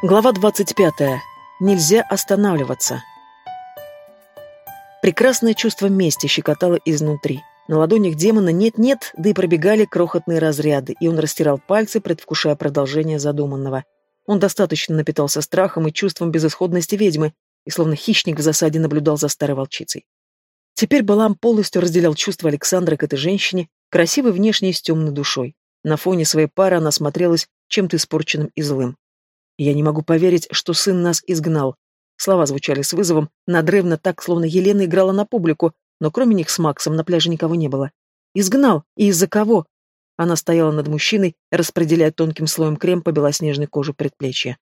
Глава 25. Нельзя останавливаться. Прекрасное чувство мести щекотало изнутри. На ладонях демона нет-нет, да и пробегали крохотные разряды, и он растирал пальцы, предвкушая продолжение задуманного. Он достаточно напитался страхом и чувством безысходности ведьмы, и словно хищник в засаде наблюдал за старой волчицей. Теперь Балам полностью разделял чувства Александра к этой женщине, красивой внешне и с темной душой. На фоне своей пары она смотрелась чем-то испорченным и злым. «Я не могу поверить, что сын нас изгнал». Слова звучали с вызовом, надрывно так, словно Елена играла на публику, но кроме них с Максом на пляже никого не было. «Изгнал? И из-за кого?» Она стояла над мужчиной, распределяя тонким слоем крем по белоснежной коже предплечья.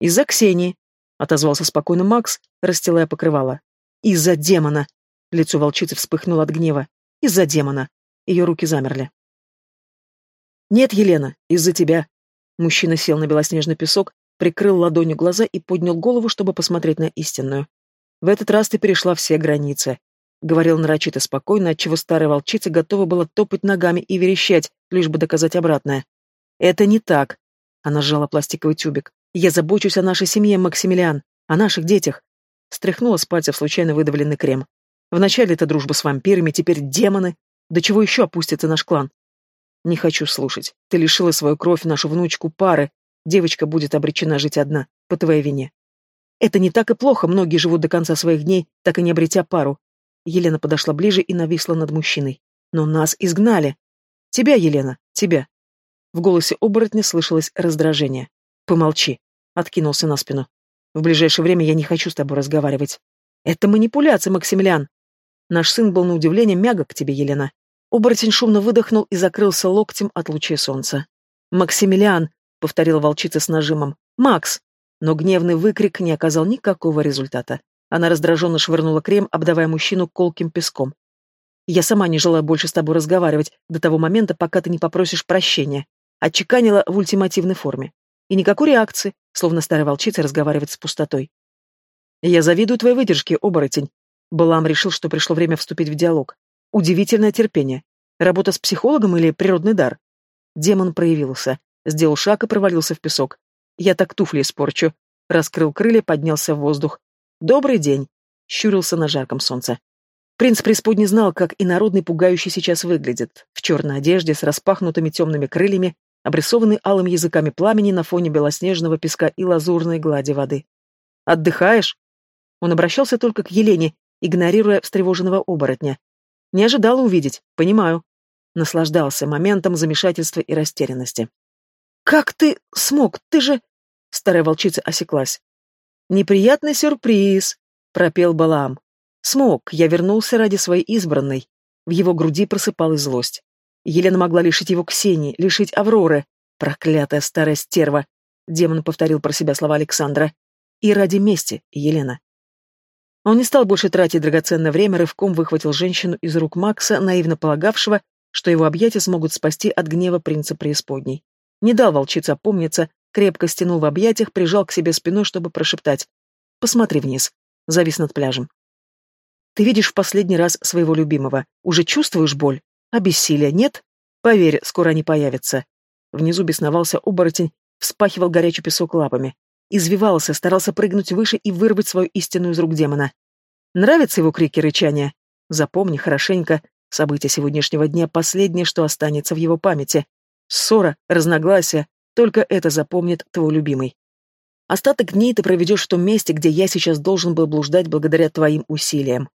«Из-за Ксении», — отозвался спокойно Макс, расстилая покрывало. «Из-за демона!» Лицо волчицы вспыхнуло от гнева. «Из-за демона!» Ее руки замерли. «Нет, Елена, из-за тебя!» Мужчина сел на белоснежный песок, прикрыл ладонью глаза и поднял голову, чтобы посмотреть на истинную. «В этот раз ты перешла все границы», — говорил нарочито спокойно, отчего старая волчица готова была топать ногами и верещать, лишь бы доказать обратное. «Это не так», — она сжала пластиковый тюбик. «Я забочусь о нашей семье, Максимилиан, о наших детях. Стряхнула с пальцев случайно выдавленный крем. Вначале это дружба с вампирами, теперь демоны. До чего еще опустится наш клан? Не хочу слушать. Ты лишила свою кровь, нашу внучку, пары. Девочка будет обречена жить одна, по твоей вине. Это не так и плохо, многие живут до конца своих дней, так и не обретя пару. Елена подошла ближе и нависла над мужчиной. Но нас изгнали. Тебя, Елена, тебя. В голосе оборотня слышалось раздражение. Помолчи. Откинулся на спину. В ближайшее время я не хочу с тобой разговаривать. Это манипуляция, Максимилиан. Наш сын был на удивление мягок к тебе, Елена. Оборотень шумно выдохнул и закрылся локтем от лучей солнца. «Максимилиан!» — повторила волчица с нажимом. «Макс!» Но гневный выкрик не оказал никакого результата. Она раздраженно швырнула крем, обдавая мужчину колким песком. «Я сама не желаю больше с тобой разговаривать до того момента, пока ты не попросишь прощения», — отчеканила в ультимативной форме. И никакой реакции, словно старая волчица разговаривает с пустотой. «Я завидую твоей выдержке, оборотень». Балам решил, что пришло время вступить в диалог. Удивительное терпение. Работа с психологом или природный дар? Демон проявился, сделал шаг и провалился в песок. Я так туфли испорчу. Раскрыл крылья, поднялся в воздух. «Добрый день!» — щурился на жарком солнце. Принц преисподней знал, как инородный пугающий сейчас выглядит, в черной одежде с распахнутыми темными крыльями, обрисованный алым языками пламени на фоне белоснежного песка и лазурной глади воды. «Отдыхаешь?» Он обращался только к Елене, игнорируя встревоженного оборотня. «Не ожидала увидеть, понимаю». Наслаждался моментом замешательства и растерянности. «Как ты смог? Ты же...» Старая волчица осеклась. «Неприятный сюрприз», — пропел Балаам. «Смог, я вернулся ради своей избранной». В его груди просыпалась злость. Елена могла лишить его Ксении, лишить Авроры. Проклятая старая стерва. Демон повторил про себя слова Александра. И ради мести, Елена. Он не стал больше тратить драгоценное время, рывком выхватил женщину из рук Макса, наивно полагавшего, что его объятия смогут спасти от гнева принца преисподней. Не дал волчице опомниться, крепко стянул в объятиях, прижал к себе спиной, чтобы прошептать. «Посмотри вниз». Завис над пляжем. «Ты видишь в последний раз своего любимого. Уже чувствуешь боль?» А бессилия нет? Поверь, скоро они появятся. Внизу бесновался оборотень, вспахивал горячий песок лапами. Извивался, старался прыгнуть выше и вырвать свою истину из рук демона. Нравятся его крики рычания? Запомни хорошенько, события сегодняшнего дня — последнее, что останется в его памяти. Ссора, разногласия — только это запомнит твой любимый. Остаток дней ты проведешь в том месте, где я сейчас должен был блуждать благодаря твоим усилиям.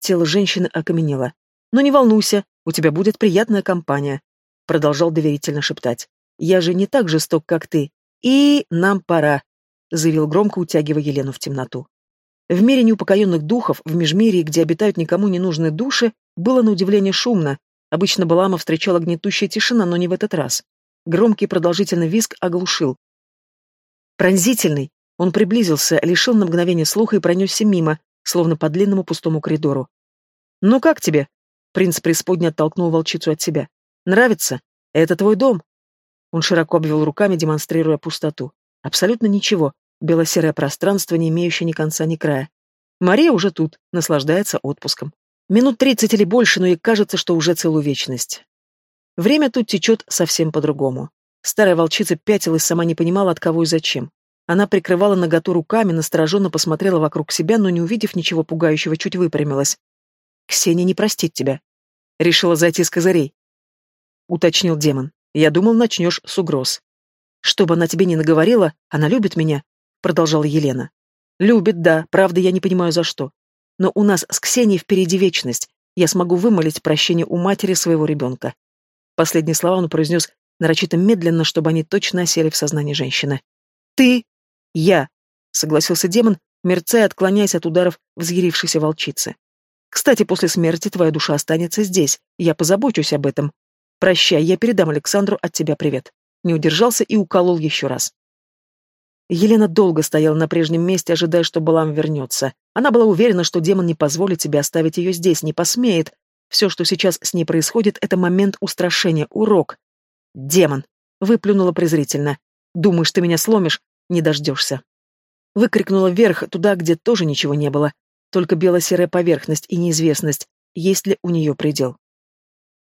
Тело женщины окаменело. Но не волнуйся, у тебя будет приятная компания», — продолжал доверительно шептать. «Я же не так жесток, как ты. И нам пора», — заявил громко, утягивая Елену в темноту. В мире неупокоенных духов, в межмирии, где обитают никому не нужные души, было на удивление шумно. Обычно Балама встречала гнетущая тишина, но не в этот раз. Громкий продолжительный визг оглушил. Пронзительный. Он приблизился, лишил на мгновение слуха и пронесся мимо, словно по длинному пустому коридору. «Ну как тебе?» Принц преисподня оттолкнул волчицу от себя. «Нравится? Это твой дом!» Он широко обвел руками, демонстрируя пустоту. Абсолютно ничего. Белосерое пространство, не имеющее ни конца, ни края. Мария уже тут, наслаждается отпуском. Минут тридцать или больше, но ей кажется, что уже целую вечность. Время тут течет совсем по-другому. Старая волчица пятилась, сама не понимала, от кого и зачем. Она прикрывала наготу руками, настороженно посмотрела вокруг себя, но, не увидев ничего пугающего, чуть выпрямилась. «Ксения не простит тебя». Решила зайти с козырей. Уточнил демон. «Я думал, начнешь с угроз». «Чтобы она тебе не наговорила, она любит меня», — продолжала Елена. «Любит, да, правда, я не понимаю, за что. Но у нас с Ксенией впереди вечность. Я смогу вымолить прощение у матери своего ребенка». Последние слова он произнес нарочито медленно, чтобы они точно осели в сознании женщины. «Ты «Я», — согласился демон, мерцая, отклоняясь от ударов взъярившейся волчицы. «Кстати, после смерти твоя душа останется здесь. Я позабочусь об этом. Прощай, я передам Александру от тебя привет». Не удержался и уколол еще раз. Елена долго стояла на прежнем месте, ожидая, что Балам вернется. Она была уверена, что демон не позволит себе оставить ее здесь, не посмеет. Все, что сейчас с ней происходит, это момент устрашения, урок. «Демон!» — выплюнула презрительно. «Думаешь, ты меня сломишь? Не дождешься. Выкрикнула вверх, туда, где тоже ничего не было. Только бело-серая поверхность и неизвестность, есть ли у нее предел.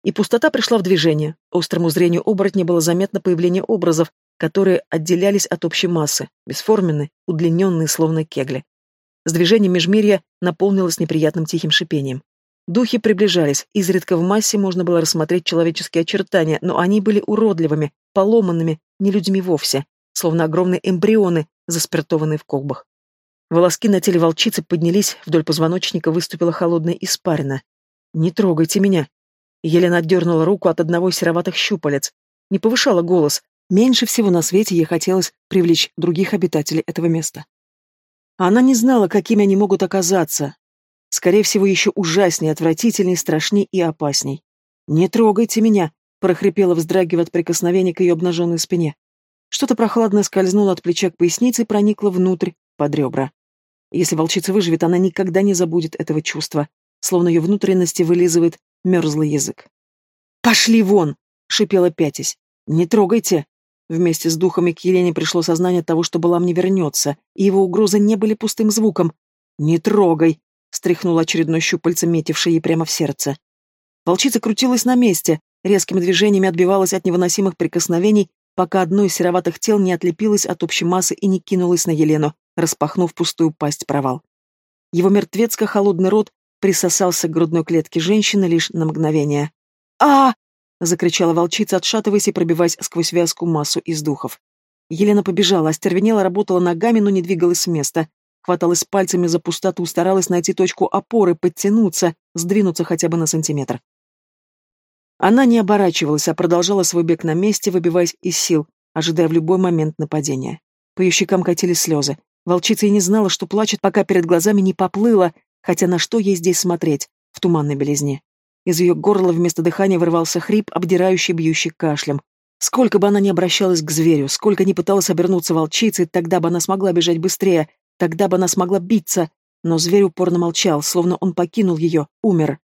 И пустота пришла в движение. Острому зрению оборотня было заметно появление образов, которые отделялись от общей массы, бесформенные, удлиненные, словно кегли. С движением межмирья наполнилось неприятным тихим шипением. Духи приближались, изредка в массе можно было рассмотреть человеческие очертания, но они были уродливыми, поломанными, не людьми вовсе, словно огромные эмбрионы, заспиртованные в колбах. Волоски на теле волчицы поднялись, вдоль позвоночника выступила холодная испарина. «Не трогайте меня!» Елена отдернула руку от одного из сероватых щупалец. Не повышала голос. Меньше всего на свете ей хотелось привлечь других обитателей этого места. Она не знала, какими они могут оказаться. Скорее всего, еще ужаснее, отвратительней, страшней и опасней. «Не трогайте меня!» — прохрипела, вздрагивая от прикосновения к ее обнаженной спине. Что-то прохладное скользнуло от плеча к пояснице и проникло внутрь, под ребра. Если волчица выживет, она никогда не забудет этого чувства, словно ее внутренности вылизывает мерзлый язык. «Пошли вон!» — шипела пятясь. «Не трогайте!» Вместе с духами к Елене пришло сознание того, что Балам не вернется, и его угрозы не были пустым звуком. «Не трогай!» — стряхнул очередной щупальце, метивший ей прямо в сердце. Волчица крутилась на месте, резкими движениями отбивалась от невыносимых прикосновений пока одно из сероватых тел не отлепилось от общей массы и не кинулось на Елену, распахнув пустую пасть провал. Его мертвецко-холодный рот присосался к грудной клетке женщины лишь на мгновение. а закричала волчица, отшатываясь и пробиваясь сквозь вязкую массу из духов. Елена побежала, остервенела, работала ногами, но не двигалась с места. Хваталась пальцами за пустоту, старалась найти точку опоры, подтянуться, сдвинуться хотя бы на сантиметр. Она не оборачивалась, а продолжала свой бег на месте, выбиваясь из сил, ожидая в любой момент нападения. По ее щекам катились слезы. Волчица и не знала, что плачет, пока перед глазами не поплыла, хотя на что ей здесь смотреть, в туманной белизне. Из ее горла вместо дыхания вырвался хрип, обдирающий, бьющий кашлем. Сколько бы она ни обращалась к зверю, сколько ни пыталась обернуться волчицей, тогда бы она смогла бежать быстрее, тогда бы она смогла биться, но зверь упорно молчал, словно он покинул ее, умер.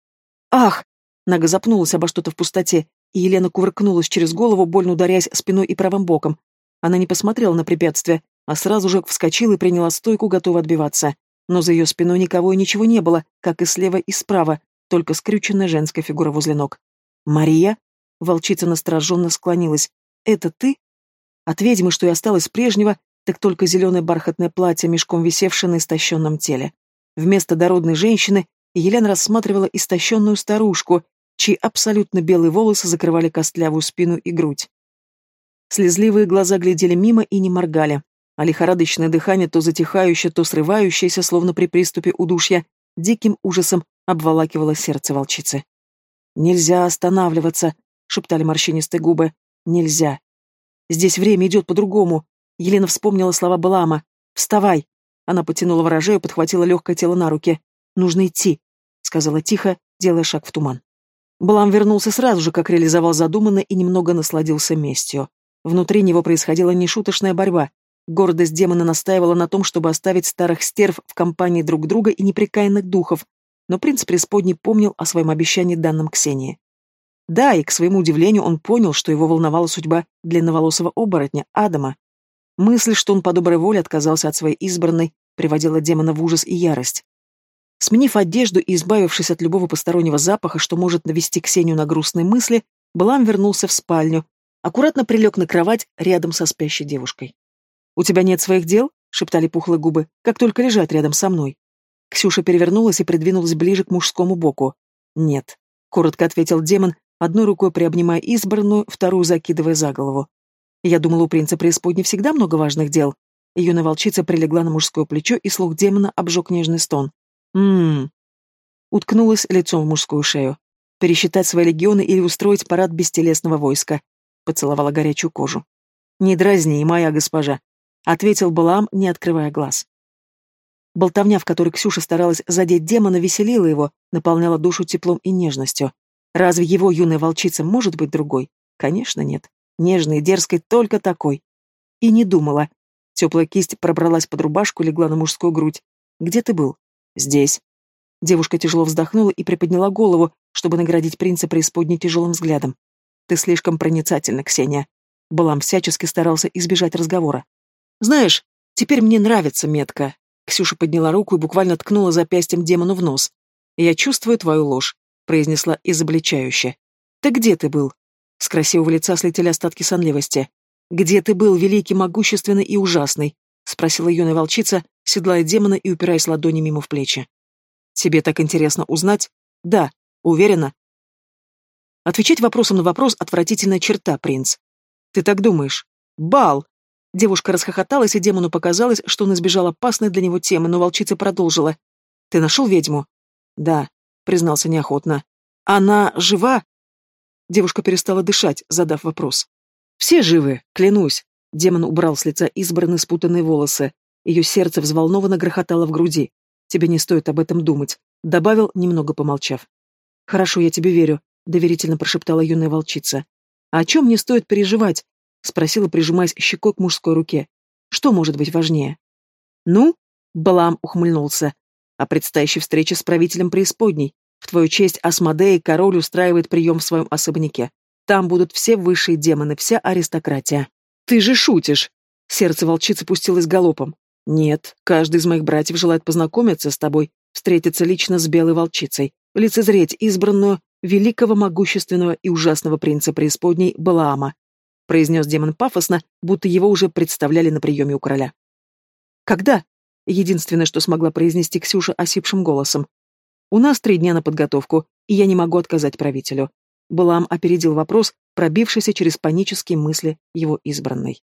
«Ах!» Нага запнулась обо что-то в пустоте, и Елена кувыркнулась через голову, больно ударяясь спиной и правым боком. Она не посмотрела на препятствие, а сразу же вскочила и приняла стойку, готова отбиваться. Но за ее спиной никого и ничего не было, как и слева и справа, только скрюченная женская фигура возле ног. «Мария?» Волчица настороженно склонилась. «Это ты?» От ведьмы, что и осталось прежнего, так только зеленое бархатное платье, мешком висевшее на истощенном теле. Вместо дородной женщины Елена рассматривала истощенную старушку, чьи абсолютно белые волосы закрывали костлявую спину и грудь. Слезливые глаза глядели мимо и не моргали, а лихорадочное дыхание, то затихающее, то срывающееся, словно при приступе удушья, диким ужасом обволакивало сердце волчицы. «Нельзя останавливаться», — шептали морщинистые губы. «Нельзя. Здесь время идет по-другому». Елена вспомнила слова Балама. «Вставай!» Она потянула ворожею, подхватила легкое тело на руки. «Нужно идти», — сказала тихо, делая шаг в туман. Балам вернулся сразу же, как реализовал задуманное и немного насладился местью. Внутри него происходила нешуточная борьба. Гордость демона настаивала на том, чтобы оставить старых стерв в компании друг друга и неприкаянных духов, но принц преисподней помнил о своем обещании данным Ксении. Да, и к своему удивлению он понял, что его волновала судьба длинноволосого оборотня, Адама. Мысль, что он по доброй воле отказался от своей избранной, приводила демона в ужас и ярость. Сменив одежду и избавившись от любого постороннего запаха, что может навести Ксению на грустные мысли, Балам вернулся в спальню, аккуратно прилег на кровать рядом со спящей девушкой. «У тебя нет своих дел?» — шептали пухлые губы, как только лежат рядом со мной. Ксюша перевернулась и придвинулась ближе к мужскому боку. «Нет», — коротко ответил демон, одной рукой приобнимая избранную, вторую закидывая за голову. Я думала, у принца преисподней всегда много важных дел. Юная волчица прилегла на мужское плечо, и слух демона обжег нежный стон. «М-м-м». Уткнулась лицом в мужскую шею. Пересчитать свои легионы или устроить парад бестелесного войска поцеловала горячую кожу. «Не дразни, моя госпожа», — ответил Балаам, не открывая глаз. Болтовня, в которой Ксюша старалась задеть демона, веселила его, наполняла душу теплом и нежностью. Разве его юная волчица может быть другой? Конечно, нет. Нежной и дерзкой только такой. И не думала. Теплая кисть пробралась под рубашку, легла на мужскую грудь. «Где ты был?» «Здесь». Девушка тяжело вздохнула и приподняла голову, чтобы наградить принца преисподней тяжелым взглядом. Ты слишком проницательна, Ксения. Балам всячески старался избежать разговора. Знаешь, теперь мне нравится метка. Ксюша подняла руку и буквально ткнула запястьем демону в нос. Я чувствую твою ложь, произнесла изобличающе. Ты где ты был? С красивого лица слетели остатки сонливости. Где ты был, великий, могущественный и ужасный? спросила юная волчица, седлая демона и упираясь ладонями ему в плечи. Тебе так интересно узнать? Да, уверена, Отвечать вопросом на вопрос — отвратительная черта, принц. Ты так думаешь? Бал! Девушка расхохоталась, и демону показалось, что он избежал опасной для него темы, но волчица продолжила. Ты нашел ведьму? Да, признался неохотно. Она жива? Девушка перестала дышать, задав вопрос. Все живы, клянусь. Демон убрал с лица избранные спутанные волосы. Ее сердце взволнованно грохотало в груди. Тебе не стоит об этом думать, добавил, немного помолчав. Хорошо, я тебе верю, — доверительно прошептала юная волчица. «А о чем мне стоит переживать?» — спросила, прижимаясь щекой к мужской руке. «Что может быть важнее?» «Ну?» — Балам ухмыльнулся. «О предстоящей встрече с правителем преисподней. В твою честь Асмодей, король, устраивает прием в своем особняке. Там будут все высшие демоны, вся аристократия». «Ты же шутишь!» Сердце волчицы пустилось галопом. «Нет, каждый из моих братьев желает познакомиться с тобой, встретиться лично с белой волчицей, лицезреть избранную, великого, могущественного и ужасного принца преисподней Балаама, произнес демон пафосно, будто его уже представляли на приеме у короля. «Когда?» — единственное, что смогла произнести Ксюша осипшим голосом. «У нас три дня на подготовку, и я не могу отказать правителю». Балаам опередил вопрос, пробившийся через панические мысли его избранной.